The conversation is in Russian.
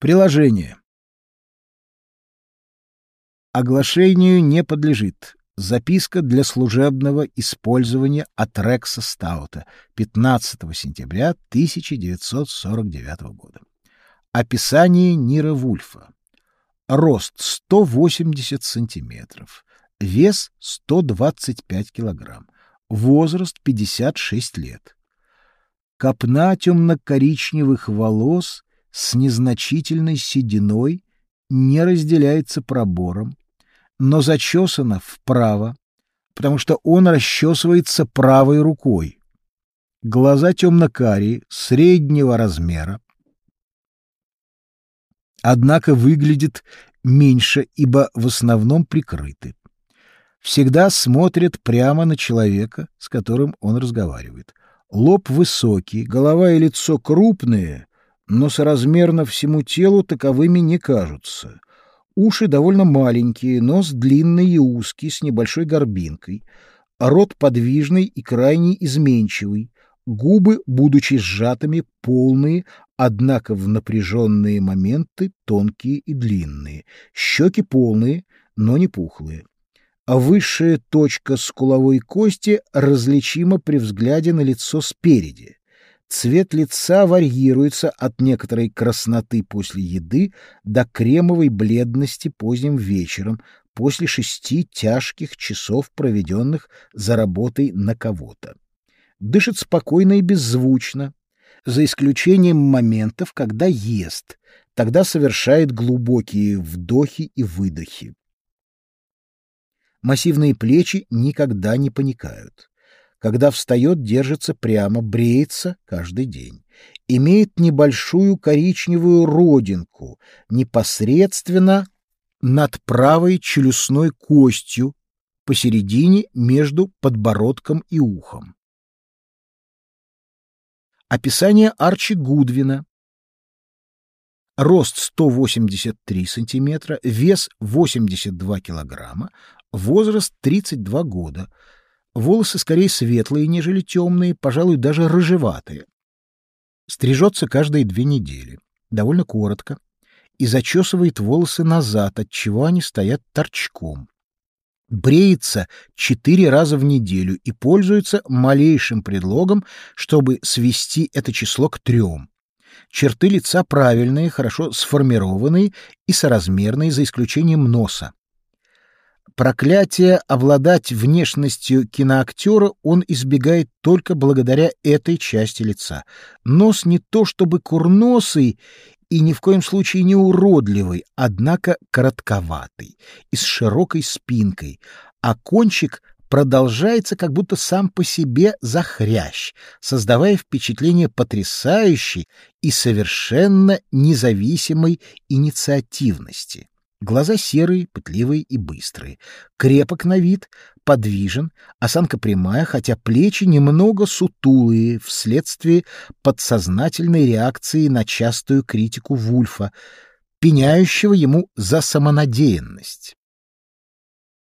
Приложение. Оглашению не подлежит. Записка для служебного использования от Рекса Стаута 15 сентября 1949 года. Описание Нира Вульфа. Рост 180 сантиметров. Вес 125 килограмм. Возраст 56 лет. Копна темно-коричневых волос с незначительной сединой не разделяется пробором, но зачесана вправо, потому что он расчесывается правой рукой. Глаза темно-карие, среднего размера, однако выглядит меньше, ибо в основном прикрыты. Всегда смотрит прямо на человека, с которым он разговаривает. Лоб высокий, голова и лицо крупные, но соразмерно всему телу таковыми не кажутся. Уши довольно маленькие, нос длинный и узкий, с небольшой горбинкой. Рот подвижный и крайне изменчивый. Губы, будучи сжатыми, полные, однако в напряженные моменты тонкие и длинные. Щеки полные, но не пухлые. А высшая точка скуловой кости различима при взгляде на лицо спереди. Цвет лица варьируется от некоторой красноты после еды до кремовой бледности поздним вечером, после шести тяжких часов, проведенных за работой на кого-то. Дышит спокойно и беззвучно, за исключением моментов, когда ест, тогда совершает глубокие вдохи и выдохи. Массивные плечи никогда не паникают. Когда встает, держится прямо, бреется каждый день. Имеет небольшую коричневую родинку непосредственно над правой челюстной костью посередине между подбородком и ухом. Описание Арчи Гудвина. Рост 183 сантиметра, вес 82 килограмма, возраст 32 года, Волосы скорее светлые, нежели темные, пожалуй, даже рыжеватые. Стрижется каждые две недели, довольно коротко, и зачесывает волосы назад, отчего они стоят торчком. Бреется четыре раза в неделю и пользуется малейшим предлогом, чтобы свести это число к трем. Черты лица правильные, хорошо сформированные и соразмерные, за исключением носа. Проклятие обладать внешностью киноактера он избегает только благодаря этой части лица. Нос не то чтобы курносый и ни в коем случае не уродливый, однако коротковатый и с широкой спинкой, а кончик продолжается как будто сам по себе захрящ, создавая впечатление потрясающей и совершенно независимой инициативности. Глаза серые, пытливые и быстрые. Крепок на вид, подвижен, осанка прямая, хотя плечи немного сутулые вследствие подсознательной реакции на частую критику Вульфа, пеняющего ему за самонадеянность.